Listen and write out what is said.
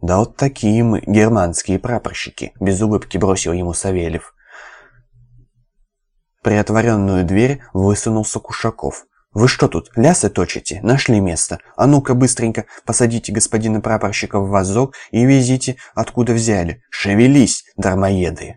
«Да вот такие мы, германские прапорщики», — без улыбки бросил ему Савельев. Приотворенную дверь высунулся Кушаков. «Вы что тут, лясы точите? Нашли место? А ну-ка быстренько посадите господина прапорщика в вазок и везите, откуда взяли. Шевелись, дармоеды!»